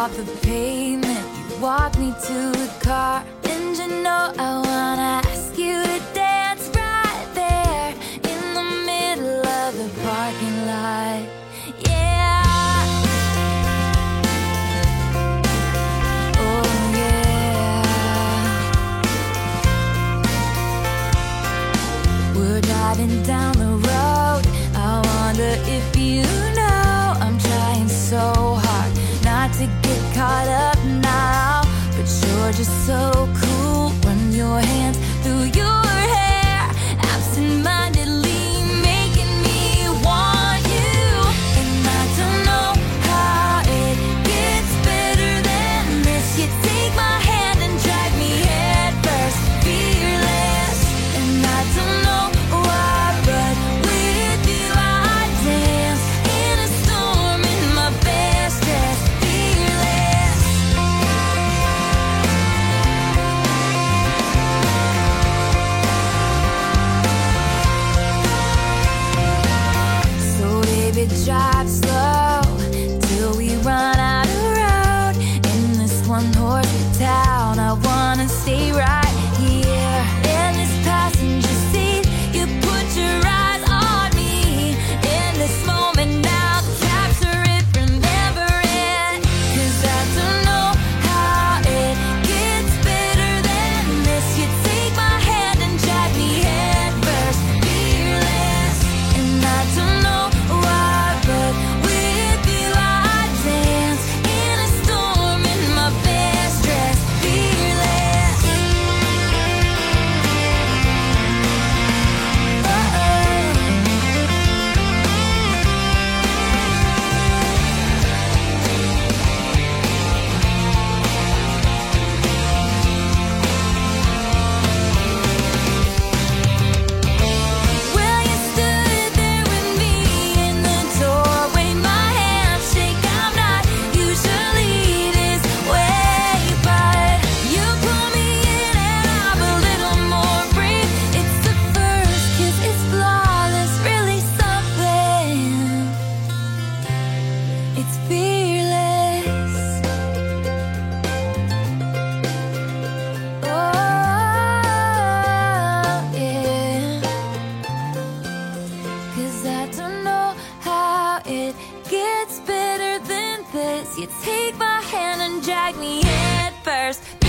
off the pavement. You walk me to the car, and you know I wanna ask you to dance right there in the middle of the parking lot. Yeah. Oh, yeah. We're driving down take my hand and drag me head first.